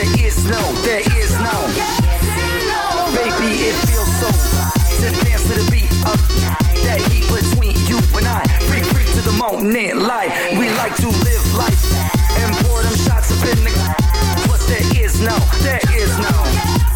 There is no, there is no. Baby, it feels so to dance to the beat of that heat between you and I. Free, free to the moment, life. We like to live life and pour them shots up in the. But there is no, there is no.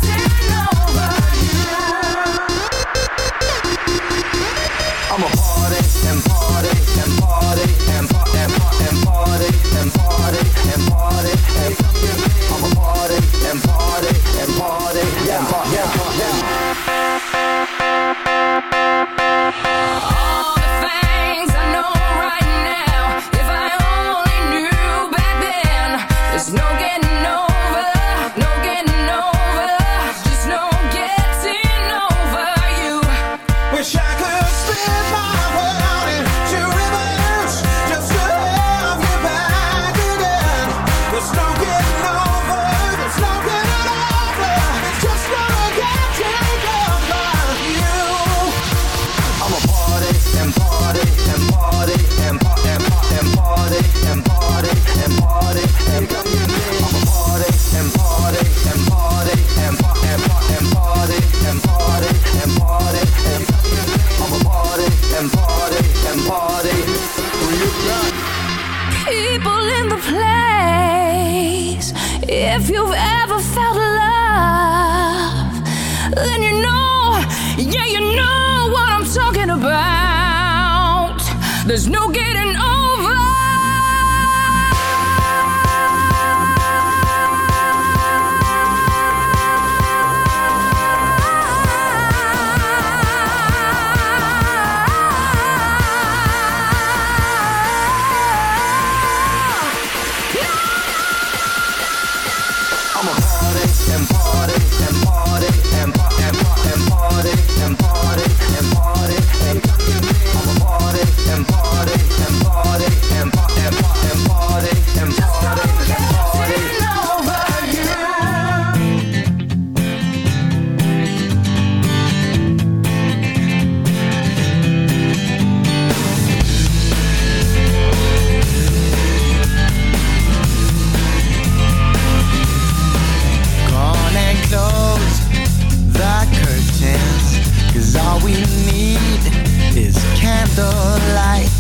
Candlelight.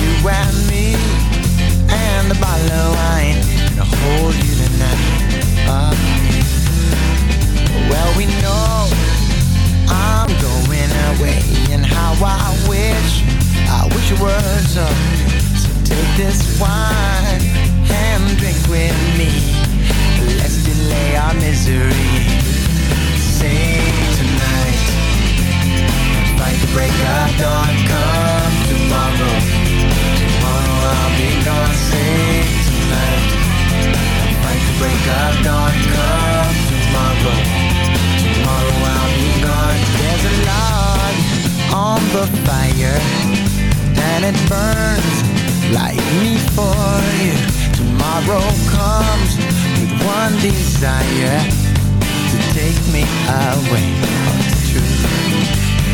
You and me, and a bottle wine. Gonna hold you tonight. Uh, well, we know I'm going away, and how I wish, I wish it were so. So take this wine and drink with me. Let's delay our misery. Tonight. Fight the break of dawn. Come tomorrow. Tomorrow I'll be gone. Sing tonight. Fight the break of dawn. Come tomorrow. Tomorrow I'll be gone. There's a log on the fire, and it burns like me for you. Tomorrow comes with one desire to take me away. Oh, it's true.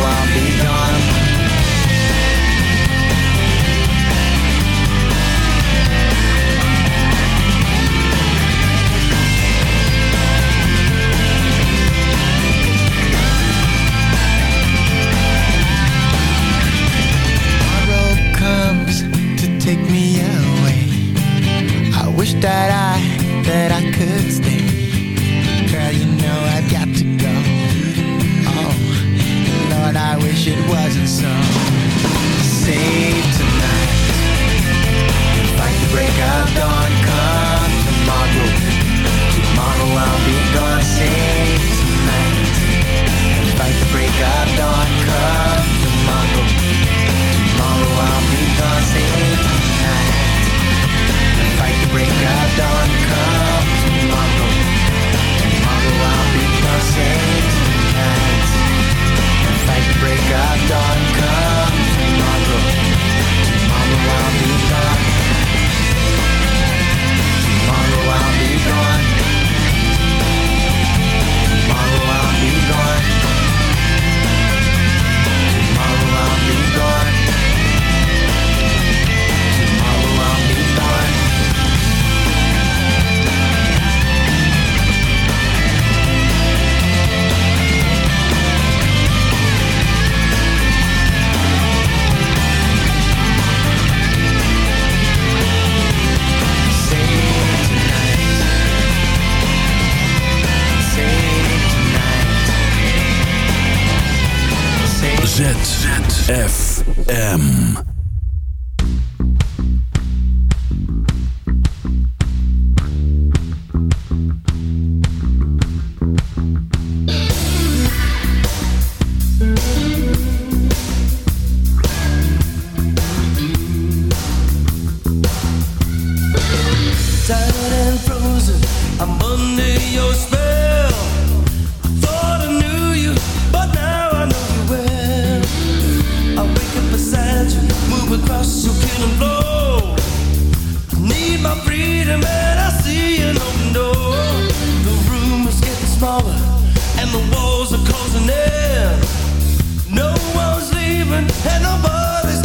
I'll comes to take me away. I wish that above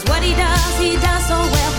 Cause what he does, he does so well.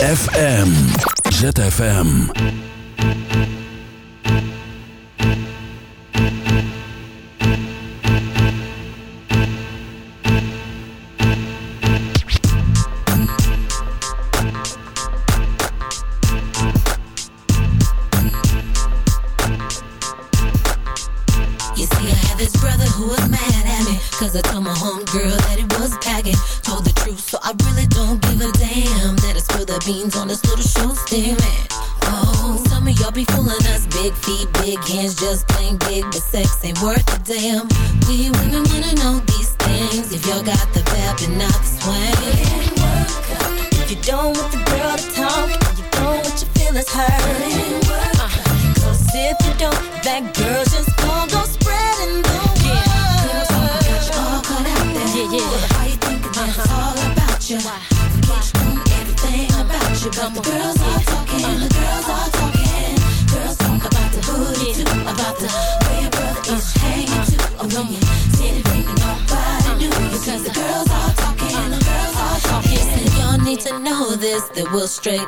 ZFM. ZFM.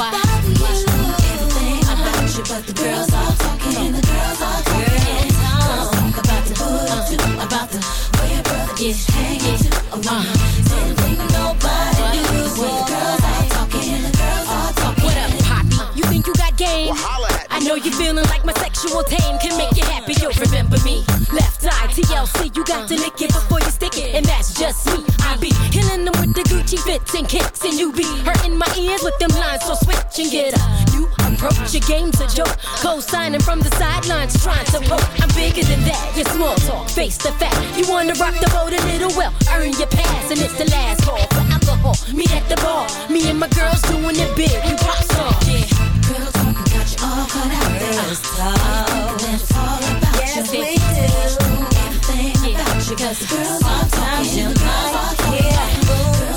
Why? Everything about you, but the girls all talking, the girls all talking. Girls talk about the hood too, about the way your brother is hanging too. Oh, uh, same thing nobody. When the girls all talking, the girls all talking. What up, Poppy? You think you got game? I know you're feeling like my sexual tame can make you happy. You'll remember me. Left eye TLC, you got to lick it before you stick it, and that's just me. I be with fits and kicks, and you be hurting my ears with them lines. So switch and get up. You approach your game's a joke. Co-signing from the sidelines, trying to poke. I'm bigger than that. Your small talk, face the fact. You wanna rock the boat a little well, earn your pass, and it's the last call for alcohol. Meet at the bar. Me and my girls doing it big. We pop star. Yeah. Girls talking got you all caught out. Girls talk. It's all about Yes, you. we do. Everything about you. Cause girls hanging too. Oh, yeah.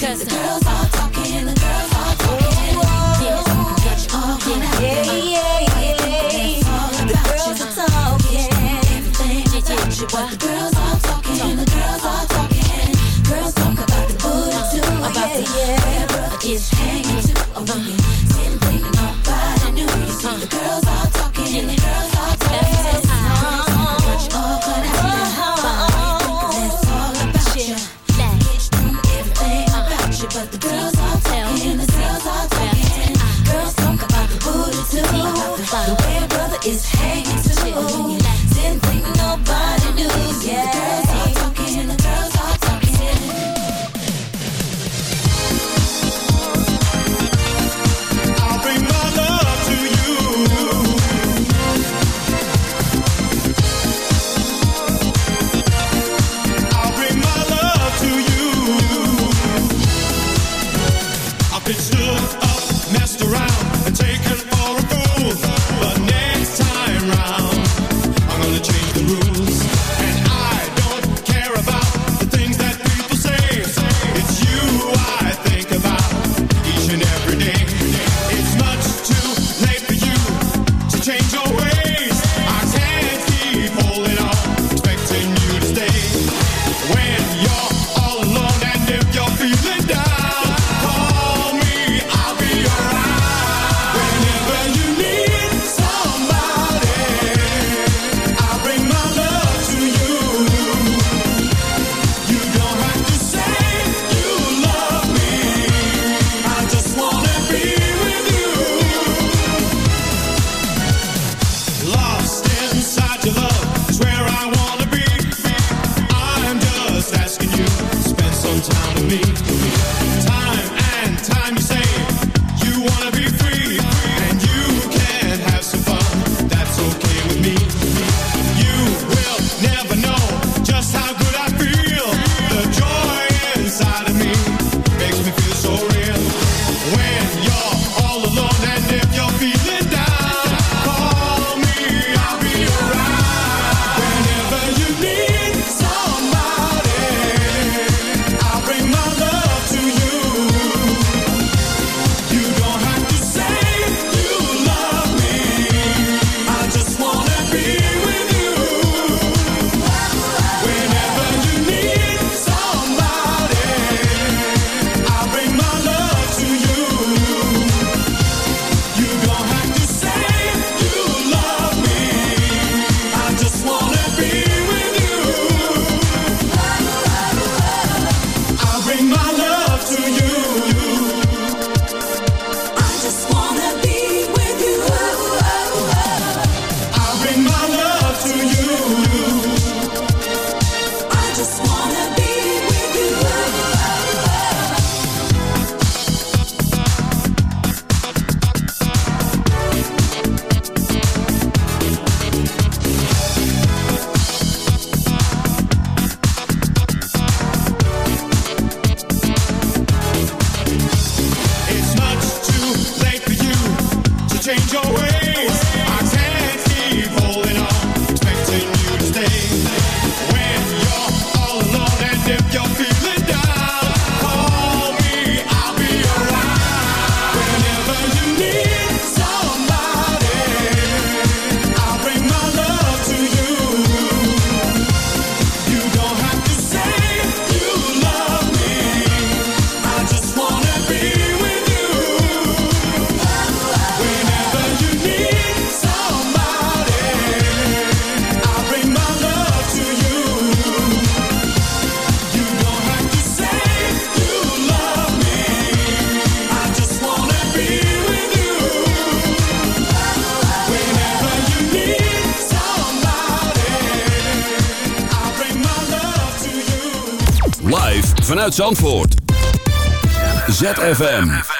Because the girls vanuit Zandvoort. ZFM.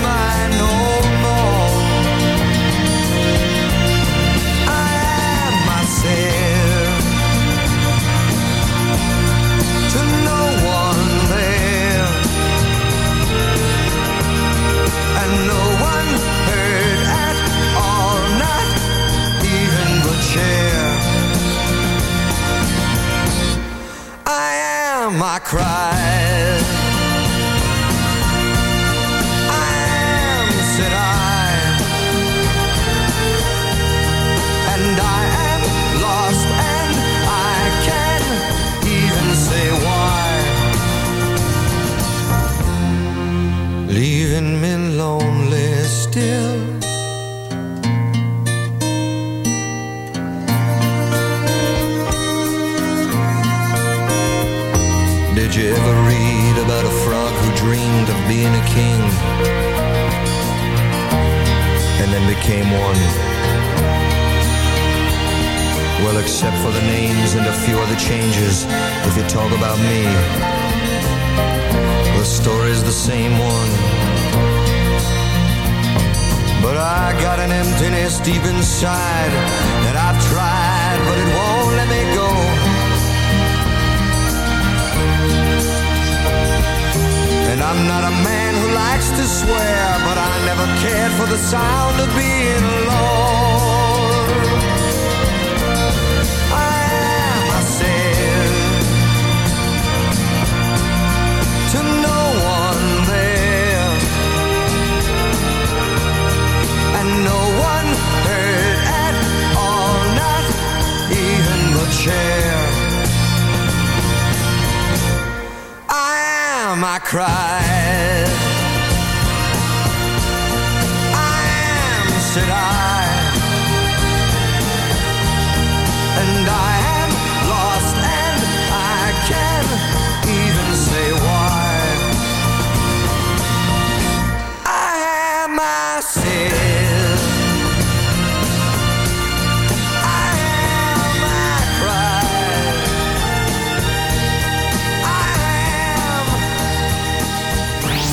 said I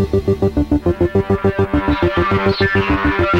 ありがとうございまし